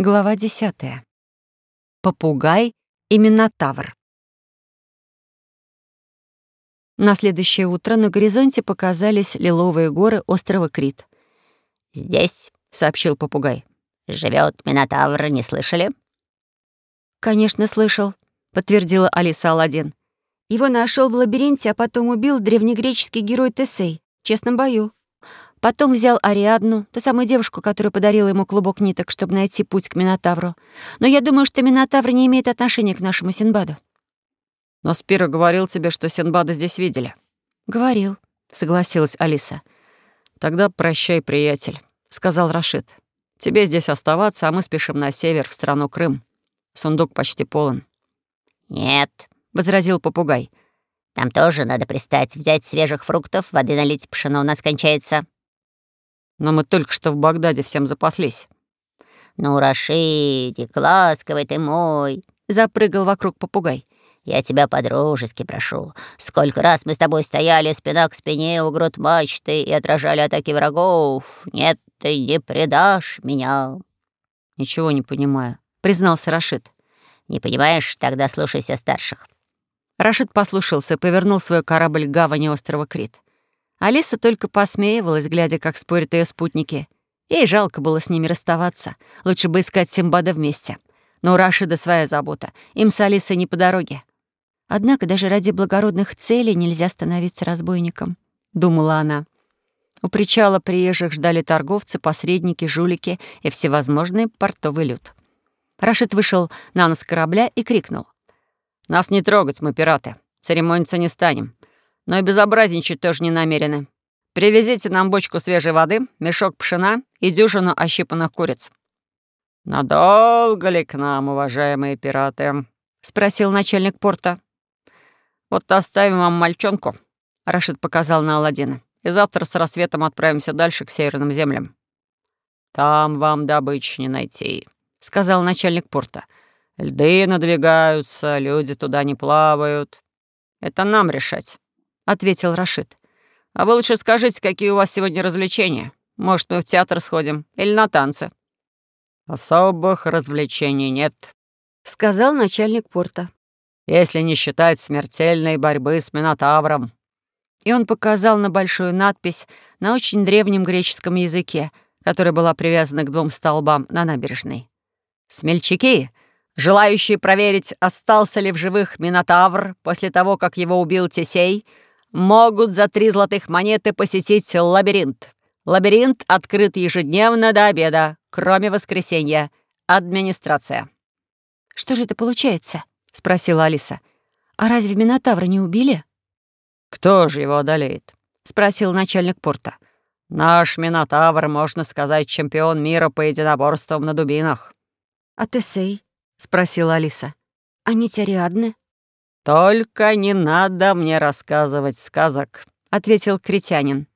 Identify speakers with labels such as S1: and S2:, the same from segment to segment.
S1: Глава десятая. Попугай и Минотавр. На следующее утро на горизонте показались лиловые горы острова Крит.
S2: «Здесь», — сообщил попугай, — «живет Минотавр, не слышали?»
S1: «Конечно, слышал», — подтвердила Алиса Аладдин. «Его нашел в лабиринте, а потом убил древнегреческий герой Тесей в честном бою». Потом взял Ариадну, ту самую девушку, которая подарила ему клубок ниток, чтобы найти путь к Минотавру. Но я думаю, что Минотавр не имеет отношения к нашему Синбаду.
S3: «Но Спира говорил тебе, что Синбада здесь видели».
S1: «Говорил», — согласилась Алиса.
S3: «Тогда прощай, приятель», — сказал Рашид. «Тебе здесь оставаться, а мы спешим на север, в страну Крым. Сундук почти полон».
S2: «Нет», —
S1: возразил попугай.
S2: «Там тоже надо пристать, взять свежих фруктов, воды налить, пшено у нас кончается».
S3: Но мы только что в Багдаде всем запаслись».
S2: «Ну, Рашидик, ласковый ты мой!» — запрыгал вокруг попугай. «Я тебя по-дружески прошу. Сколько раз мы с тобой стояли спина к спине у грот мачты и отражали атаки врагов. Нет, ты не предашь меня».
S1: «Ничего не понимаю», — признался Рашид.
S2: «Не понимаешь? Тогда слушайся старших».
S1: Рашид послушался и повернул свой корабль к гавани острова Крит. Алиса только посмеивалась, глядя, как спорят ее спутники. Ей жалко было с ними расставаться. Лучше бы искать Симбада вместе. Но у Рашида своя забота. Им с Алисой не по дороге. Однако даже ради благородных целей нельзя становиться разбойником, — думала она. У причала приезжих ждали торговцы, посредники, жулики и всевозможный портовый люд. Рашид вышел на нос корабля и крикнул.
S3: «Нас не трогать, мы пираты. Церемониться не станем но и безобразничать тоже не намерены. Привезите нам бочку свежей воды, мешок пшена и дюжину ощипанных куриц». «Надолго ли к нам, уважаемые пираты?» — спросил начальник порта. «Вот оставим вам мальчонку», — Рашид показал на Аладдина. «И завтра с рассветом отправимся дальше к северным землям». «Там вам добычи не найти», — сказал начальник порта. «Льды надвигаются, люди туда не плавают. Это нам решать» ответил Рашид. «А вы лучше скажите, какие у вас сегодня развлечения? Может, мы в театр сходим или на танцы?» «Особых развлечений нет», — сказал начальник порта. «Если не считать смертельной борьбы с Минотавром».
S1: И он показал на большую надпись на очень древнем греческом языке, которая была привязана к двум столбам на набережной. «Смельчаки, желающие проверить, остался ли в живых Минотавр после того, как его убил Тесей, — могут за три золотых монеты посетить лабиринт. Лабиринт открыт ежедневно до обеда, кроме воскресенья. Администрация». «Что же это получается?» — спросила Алиса. «А разве Минотавра не убили?»
S3: «Кто же его одолеет?» — спросил начальник порта. «Наш Минотавр, можно сказать, чемпион мира по единоборствам на дубинах».
S1: «А Тесей?» — спросила Алиса. «Они Ариадны?»
S3: «Только не надо мне рассказывать сказок», — ответил критянин.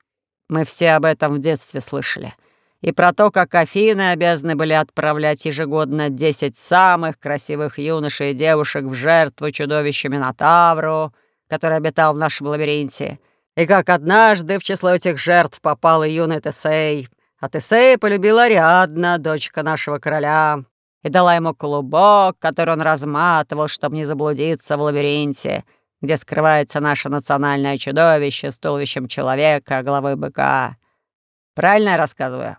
S3: «Мы все об этом в детстве слышали. И про то, как Афины обязаны были отправлять ежегодно десять самых красивых юношей и девушек в жертву чудовищу Минотавру, который обитал в нашем лабиринте, и как однажды в число этих жертв попал и юный Тесей, а Тесей полюбила Ариадна, дочка нашего короля и дала ему клубок, который он разматывал, чтобы не заблудиться в лабиринте, где скрывается наше национальное чудовище с туловищем человека, головой быка. Правильно я рассказываю?»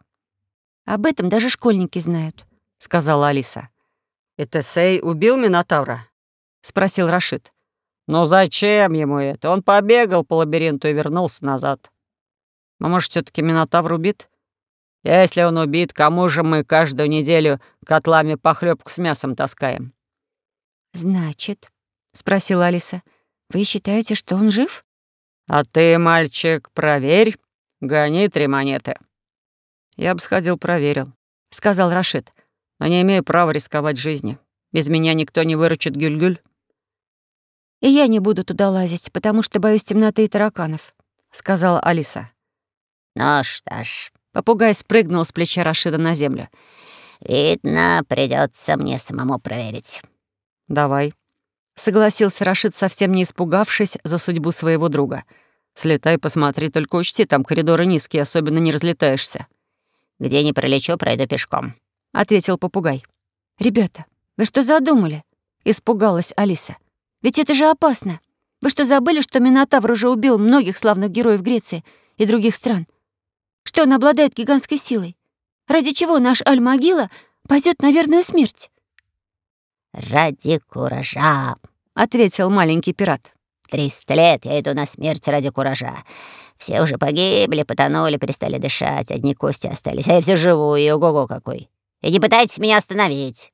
S1: «Об этом даже школьники знают», — сказала Алиса.
S3: «И Тесей убил Минотавра?» — спросил Рашид. «Ну зачем ему это? Он побегал по лабиринту и вернулся назад. А может, все таки Минотавр убит?» Если он убит, кому же мы каждую неделю котлами похлебку с мясом таскаем?»
S1: «Значит», — спросила Алиса, — «вы считаете, что он жив?»
S3: «А ты, мальчик, проверь. Гони три монеты». «Я бы сходил, проверил», — сказал Рашид, «но не имею права рисковать жизнью. Без меня никто не выручит Гюль-Гюль».
S1: «И я не буду туда лазить, потому что боюсь темноты и тараканов», — сказала Алиса.
S2: «Ну что ж»,
S1: Попугай спрыгнул с плеча Рашида на землю.
S2: «Видно, придется мне самому проверить».
S3: «Давай», — согласился Рашид, совсем не испугавшись за судьбу своего друга. «Слетай, посмотри, только учти, там коридоры низкие, особенно не разлетаешься».
S2: «Где не пролечу, пройду пешком», —
S1: ответил попугай.
S3: «Ребята, вы что задумали?» — испугалась Алиса. «Ведь это же опасно. Вы что, забыли, что Минотавр уже убил многих славных героев Греции и других стран? Что он обладает гигантской силой? Ради чего наш Аль-Могила пойдет на верную смерть?»
S2: «Ради куража», —
S3: ответил маленький пират.
S2: «Триста лет я иду на смерть ради куража. Все уже погибли, потонули, перестали дышать, одни кости остались, а я все живу, и ого-го какой. И не пытайтесь меня остановить».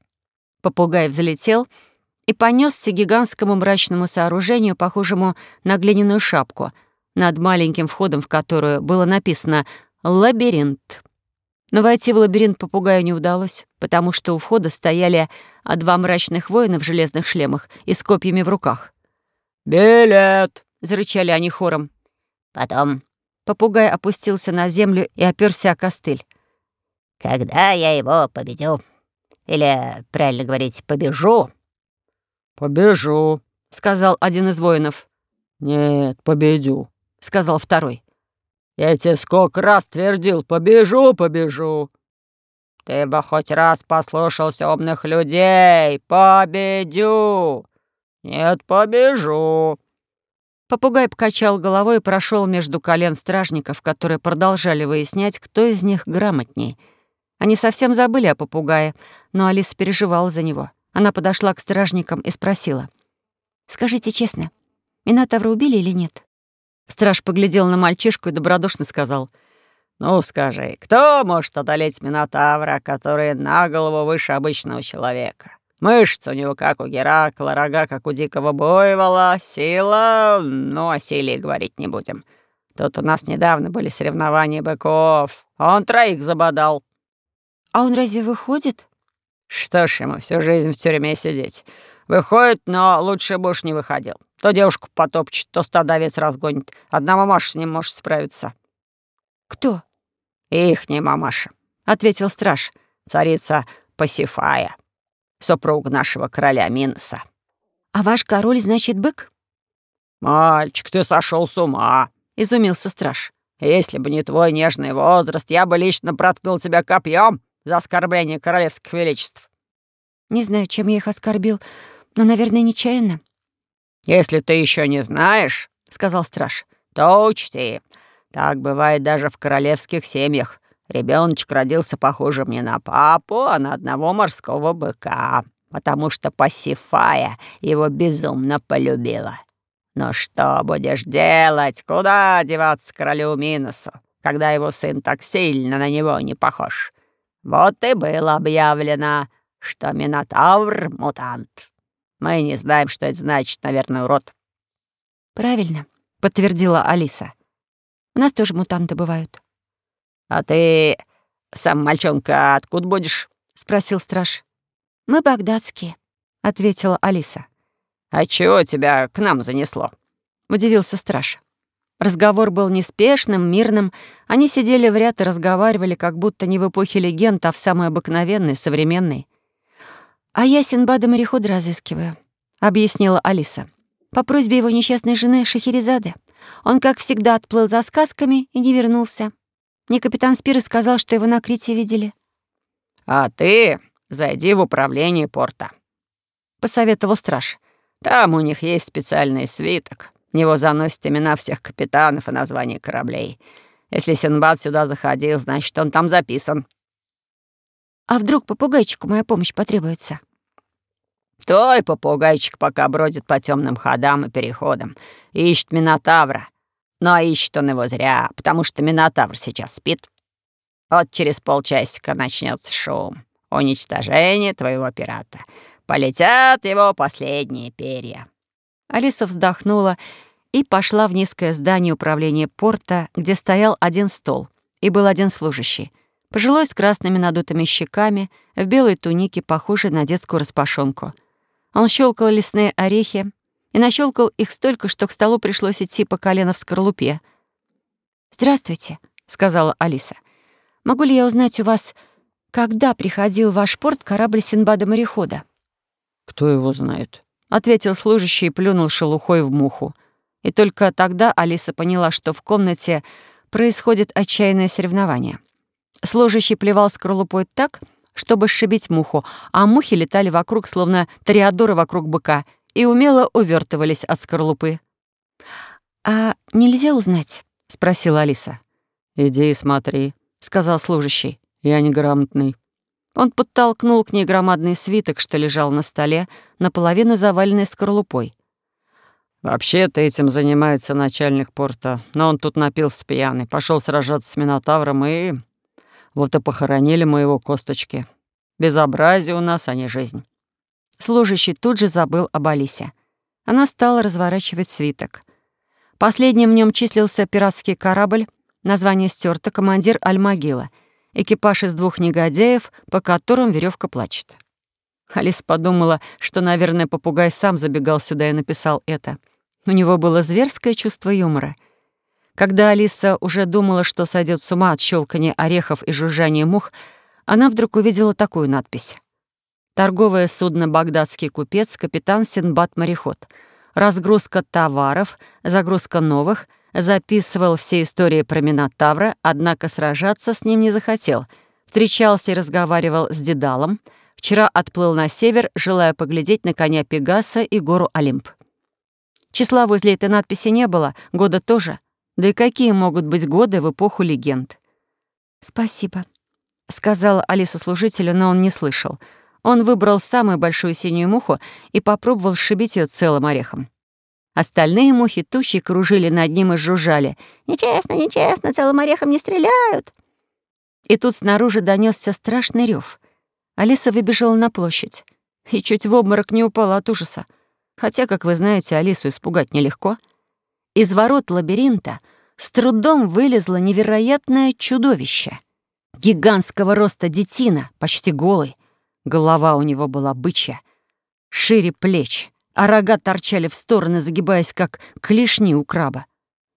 S3: Попугай взлетел и понесся к гигантскому мрачному сооружению, похожему на глиняную шапку, над маленьким входом в которую было написано «Лабиринт». Но войти в лабиринт попугаю не удалось, потому что у входа стояли а два мрачных воина в железных шлемах и с копьями в руках.
S4: «Билет!»
S3: — зарычали они хором.
S2: Потом
S3: попугай опустился на землю и оперся о костыль.
S2: «Когда я его победю, или, правильно говорить, побежу?»
S4: «Побежу», —
S3: сказал один из воинов.
S4: «Нет, победю», —
S3: сказал второй.
S4: Я тебе сколько раз твердил, побежу, побежу. Ты бы хоть раз послушался умных людей. Победю. Нет, побежу.
S3: Попугай покачал головой и прошел между колен стражников, которые продолжали выяснять, кто из них грамотней. Они совсем забыли о попугае, но Алиса переживала за него. Она подошла к стражникам и спросила. «Скажите честно, Минотавра убили или нет?» Страж поглядел на мальчишку и добродушно сказал.
S4: «Ну, скажи, кто может одолеть Минотавра, который на голову выше обычного человека? Мышцы у него, как у Геракла, рога, как у дикого буйвола, сила... Ну, о силе говорить не будем. Тут у нас недавно были соревнования быков. Он троих забодал».
S3: «А он разве выходит?»
S4: «Что ж ему всю жизнь в тюрьме сидеть? Выходит, но лучше бы уж не выходил. То девушку потопчет, то стадо овец разгонит. Одна мамаша с ним может справиться».
S3: «Кто?»
S4: «Ихняя мамаша», — ответил страж. «Царица Пасифая, супруг нашего короля Миноса».
S3: «А ваш король, значит, бык?»
S4: «Мальчик, ты сошел с ума», — изумился страж. «Если бы не твой нежный возраст, я бы лично проткнул тебя копьем за оскорбление королевских величеств».
S3: «Не знаю, чем я их оскорбил, но, наверное, нечаянно».
S4: «Если ты еще не знаешь, — сказал страж, — то учти, так бывает даже в королевских семьях. Ребеночек родился похожим не на папу, а на одного морского быка, потому что Пасифая его безумно полюбила. Но что будешь делать? Куда деваться королю Миносу, когда его сын так сильно на него не похож? Вот и было объявлено, что Минотавр — мутант. Мы не знаем, что это значит, наверное, урод».
S3: «Правильно», — подтвердила Алиса. «У нас тоже мутанты бывают».
S4: «А ты сам, мальчонка, откуда будешь?» — спросил страж.
S3: «Мы багдадские», — ответила Алиса.
S4: «А чего тебя к нам занесло?»
S3: — удивился страж. Разговор был неспешным, мирным. Они сидели в ряд и разговаривали, как будто не в эпохе легенд, а в самой обыкновенной, современной. «А я Синбада-морехода разыскиваю», — объяснила Алиса. «По просьбе его несчастной жены Шахерезады. Он, как всегда, отплыл за сказками и не вернулся. Мне капитан Спиры сказал, что его на Крите видели».
S4: «А ты зайди в управление порта», — посоветовал страж. «Там у них есть специальный свиток. В него заносят имена всех капитанов и названия кораблей. Если Синбад сюда заходил, значит, он там записан».
S3: А вдруг попугайчику моя помощь потребуется?
S4: Той попугайчик пока бродит по темным ходам и переходам ищет Минотавра. Но ищет он его зря, потому что Минотавр сейчас спит. Вот через полчасика начнется шум. Уничтожение твоего пирата. Полетят его последние перья.
S3: Алиса вздохнула и пошла в низкое здание управления порта, где стоял один стол и был один служащий. Пожилой с красными надутыми щеками, в белой тунике, похожей на детскую распашонку. Он щелкал лесные орехи и нащелкал их столько, что к столу пришлось идти по колено в скорлупе. «Здравствуйте», — сказала Алиса. «Могу ли я узнать у вас, когда приходил в ваш порт корабль Синбада-морехода?»
S4: «Кто его знает?»
S3: — ответил служащий и плюнул шелухой в муху. И только тогда Алиса поняла, что в комнате происходит отчаянное соревнование. Служащий плевал скорлупой так, чтобы сшибить муху, а мухи летали вокруг, словно ториадоры вокруг быка, и умело увертывались от скорлупы. «А нельзя узнать?» — спросила Алиса.
S4: «Иди и смотри», — сказал служащий. «Я неграмотный». Он подтолкнул к ней громадный свиток, что лежал на столе, наполовину заваленный скорлупой. «Вообще-то этим занимается начальник порта, но он тут напился пьяный, пошел сражаться с Минотавром и... Вот и похоронили мы его косточки. Безобразие у нас, а не жизнь».
S3: Служащий тут же забыл об Алисе. Она стала разворачивать свиток. Последним в нем числился пиратский корабль, название стерто, командир Альмагила, экипаж из двух негодяев, по которым веревка плачет. Алиса подумала, что, наверное, попугай сам забегал сюда и написал это. У него было зверское чувство юмора. Когда Алиса уже думала, что сойдет с ума от щелкания орехов и жужжания мух, она вдруг увидела такую надпись. «Торговое судно «Багдадский купец», капитан Синбад-мореход», разгрузка товаров, загрузка новых, записывал все истории про Минотавра, однако сражаться с ним не захотел. Встречался и разговаривал с Дедалом. Вчера отплыл на север, желая поглядеть на коня Пегаса и гору Олимп. Числа возле этой надписи не было, года тоже. Да и какие могут быть годы в эпоху легенд? «Спасибо», — сказала Алиса служителю, но он не слышал — он выбрал самую большую синюю муху и попробовал сшибить ее целым орехом. Остальные мухи тущи кружили над ним и жужжали.
S2: «Нечестно, нечестно, целым орехом не стреляют!»
S3: И тут снаружи донесся страшный рев. Алиса выбежала на площадь и чуть в обморок не упала от ужаса. Хотя, как вы знаете, Алису испугать нелегко. Из ворот лабиринта с трудом вылезло невероятное чудовище. Гигантского роста детина, почти голый, Голова у него была бычья, шире плеч, а рога торчали в стороны, загибаясь, как клешни у краба.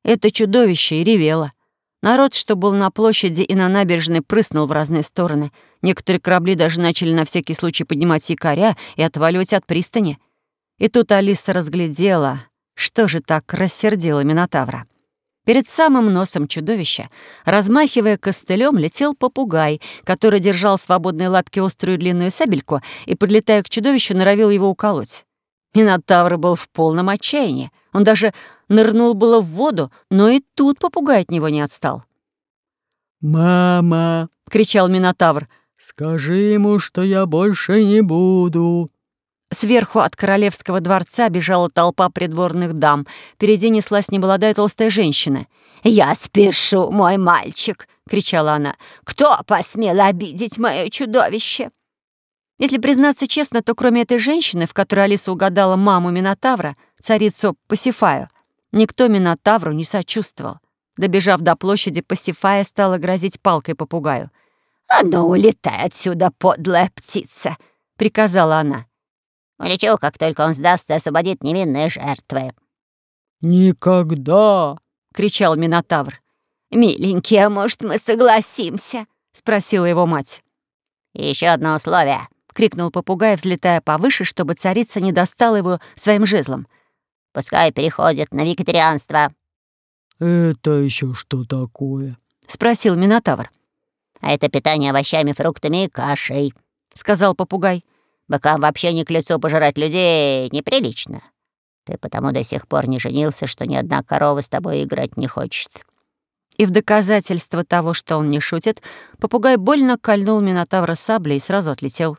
S3: Это чудовище и ревело. Народ, что был на площади и на набережной, прыснул в разные стороны. Некоторые корабли даже начали на всякий случай поднимать якоря и отваливать от пристани. И тут Алиса разглядела, что же так рассердило Минотавра. Перед самым носом чудовища, размахивая костылем, летел попугай, который держал в свободной лапке острую длинную сабельку и, подлетая к чудовищу, норовил его уколоть. Минотавр был в полном отчаянии. Он даже нырнул было в воду, но и тут попугай от него не отстал.
S5: «Мама!»
S3: — кричал Минотавр.
S5: «Скажи ему, что я больше не буду».
S3: Сверху от королевского дворца бежала толпа придворных дам. Впереди неслась немолодая толстая женщина.
S2: «Я спешу, мой мальчик!» — кричала она. «Кто посмел обидеть мое чудовище?»
S3: Если признаться честно, то кроме этой женщины, в которой Алиса угадала маму Минотавра, царицу Пасифаю, никто Минотавру не сочувствовал. Добежав до площади, Пасифая стала грозить палкой попугаю.
S2: «А ну, улетай отсюда, подлая птица!» — приказала она. Улечу, как только он сдастся и освободит невинные жертвы».
S5: «Никогда!»
S3: — кричал Минотавр.
S2: «Миленький, а может, мы согласимся?»
S3: — спросила его мать.
S2: Еще одно условие!»
S3: — крикнул попугай, взлетая повыше, чтобы царица не достала его своим жезлом.
S2: «Пускай переходит на вегетарианство».
S5: «Это еще что такое?»
S3: — спросил Минотавр.
S2: «А это питание овощами, фруктами и кашей», —
S3: сказал попугай.
S2: Быкам вообще не к лицу пожирать людей неприлично. Ты потому до сих пор не женился, что ни одна корова с тобой играть не хочет».
S3: И в доказательство того, что он не шутит, попугай больно кольнул Минотавра саблей и сразу отлетел.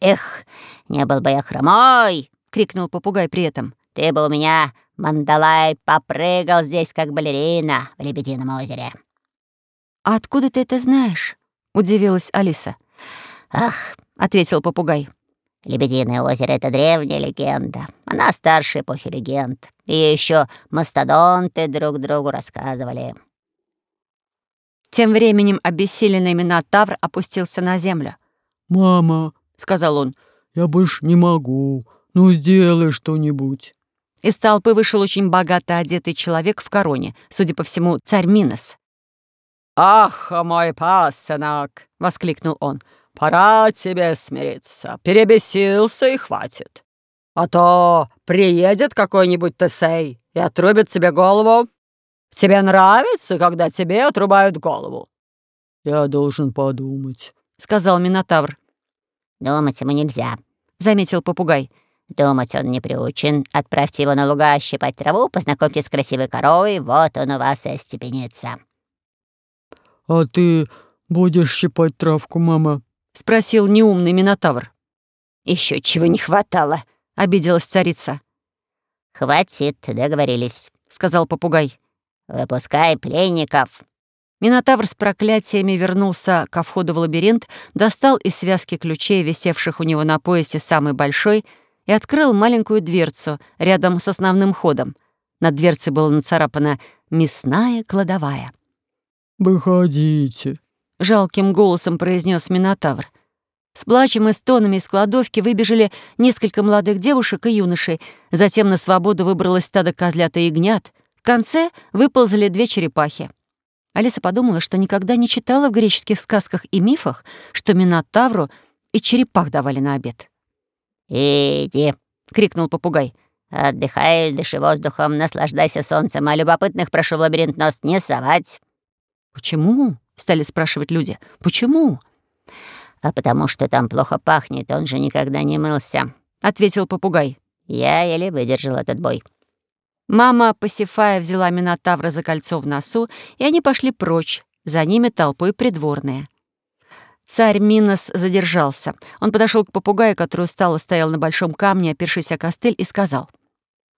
S2: «Эх, не был бы я хромой!»
S3: — крикнул попугай при этом.
S2: «Ты бы у меня, Мандалай, попрыгал здесь, как балерина в Лебедином озере».
S3: «А откуда ты это знаешь?» — удивилась Алиса.
S2: «Ах, —
S3: ответил попугай.
S2: «Лебединое озеро — это древняя легенда. Она старше эпохи легенд. И еще мастодонты друг другу рассказывали».
S3: Тем временем обессиленный Минотавр опустился на землю.
S5: «Мама», —
S3: сказал он, —
S5: «я больше не могу. Ну, сделай что-нибудь».
S3: Из толпы вышел очень богато одетый человек в короне, судя по всему, царь Минос.
S4: «Ах, мой пасынок!» — воскликнул он. Пора тебе смириться. Перебесился и хватит. А то приедет какой-нибудь Тесей и отрубит тебе голову. Тебе нравится, когда тебе отрубают голову?»
S5: «Я должен подумать», —
S3: сказал Минотавр.
S2: «Думать ему нельзя», —
S3: заметил попугай.
S2: «Думать он не приучен. Отправьте его на луга щипать траву, познакомьтесь с красивой коровой, вот он у вас и остепенится».
S5: «А ты будешь щипать травку, мама?»
S3: — спросил неумный Минотавр.
S1: Еще чего не хватало», — обиделась царица.
S2: «Хватит, договорились», —
S3: сказал попугай.
S2: «Выпускай пленников».
S3: Минотавр с проклятиями вернулся ко входу в лабиринт, достал из связки ключей, висевших у него на поясе, самый большой, и открыл маленькую дверцу рядом с основным ходом. На дверце было нацарапано «Мясная кладовая».
S5: «Выходите», —
S3: жалким голосом произнес Минотавр. С плачем и стонами из кладовки выбежали несколько молодых девушек и юношей. Затем на свободу выбралось стадо козлят и ягнят. В конце выползали две черепахи. Алиса подумала, что никогда не читала в греческих сказках и мифах, что Минотавру и черепах давали на обед.
S2: «Иди», — крикнул попугай. «Отдыхай, дыши воздухом, наслаждайся солнцем, а любопытных прошу в лабиринт нос не совать».
S3: «Почему?» — стали спрашивать люди. «Почему?»
S2: «А потому что там плохо пахнет, он же никогда не мылся», —
S3: ответил попугай.
S2: «Я еле выдержал этот бой».
S3: Мама Пасифая взяла Минотавра за кольцо в носу, и они пошли прочь, за ними толпой придворные. Царь Минос задержался. Он подошел к попугаю, который устало стоял на большом камне, опершись о костыль, и сказал.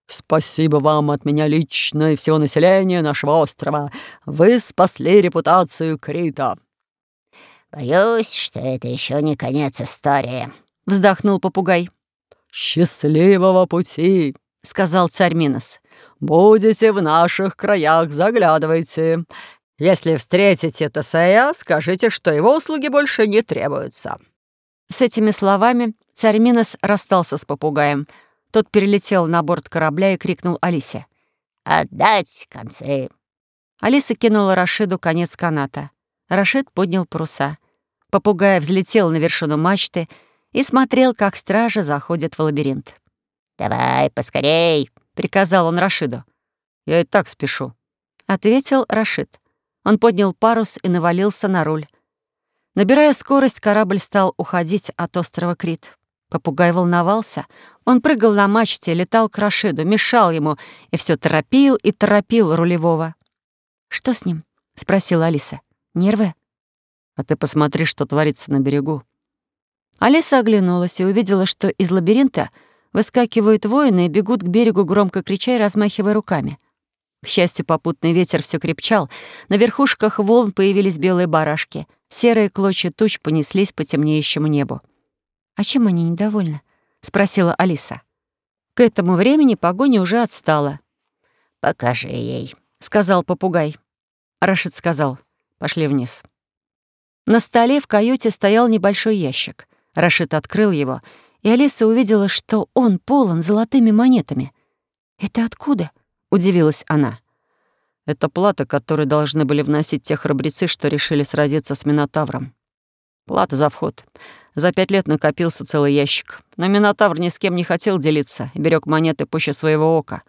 S4: «Спасибо вам от меня лично и всего населения нашего острова. Вы спасли репутацию Крита».
S2: «Боюсь, что это еще не конец истории», —
S3: вздохнул попугай.
S4: «Счастливого пути», — сказал царь Минос. «Будете в наших краях, заглядывайте. Если встретите Тесея, скажите, что его услуги больше не требуются».
S3: С этими словами царь Минос расстался с попугаем. Тот перелетел на борт корабля и крикнул Алисе.
S2: «Отдать концы!»
S3: Алиса кинула Рашиду конец каната. Рашид поднял паруса. Попугай взлетел на вершину мачты и смотрел, как стража заходит в лабиринт.
S2: «Давай, поскорей!»
S3: — приказал он Рашиду.
S4: «Я и так спешу», —
S3: ответил Рашид. Он поднял парус и навалился на руль. Набирая скорость, корабль стал уходить от острова Крит. Попугай волновался. Он прыгал на мачте, летал к Рашиду, мешал ему и все торопил и торопил рулевого. «Что с ним?» — спросила Алиса. Нервы?
S4: А ты посмотри, что творится на берегу.
S3: Алиса оглянулась и увидела, что из лабиринта выскакивают воины и бегут к берегу, громко крича и размахивая руками. К счастью, попутный ветер все крепчал. На верхушках волн появились белые барашки. Серые клочья туч понеслись по темнеющему небу. «А чем они недовольны?» — спросила Алиса. К этому времени погоня уже отстала.
S2: «Покажи ей», —
S3: сказал попугай. Рашид сказал. Пошли вниз. На столе в каюте стоял небольшой ящик. Рашид открыл его, и Алиса увидела, что он полон золотыми монетами. «Это откуда?» — удивилась она.
S4: «Это плата, которую должны были вносить те храбрецы, что решили сразиться с Минотавром. Плата за вход. За пять лет накопился целый ящик. Но Минотавр ни с кем не хотел делиться и берег монеты пуще своего ока.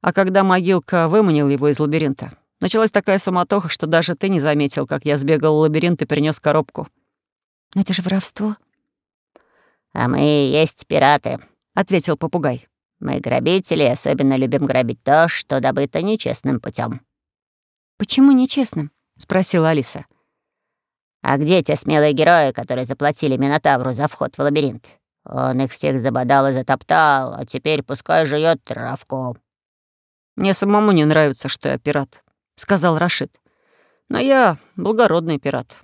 S4: А когда могилка выманил его из лабиринта, Началась такая суматоха, что даже ты не заметил, как я сбегал в лабиринт и принес коробку.
S3: Но это же воровство.
S2: А мы есть пираты,
S3: ответил попугай.
S2: Мы грабители и особенно любим грабить то, что добыто нечестным путем.
S3: Почему нечестным? спросила Алиса.
S2: А где те смелые герои, которые заплатили Минотавру за вход в лабиринт? Он их всех забодал и затоптал, а теперь пускай жует травку.
S4: Мне самому не нравится, что я пират, сказал Рашид. «Но я благородный пират.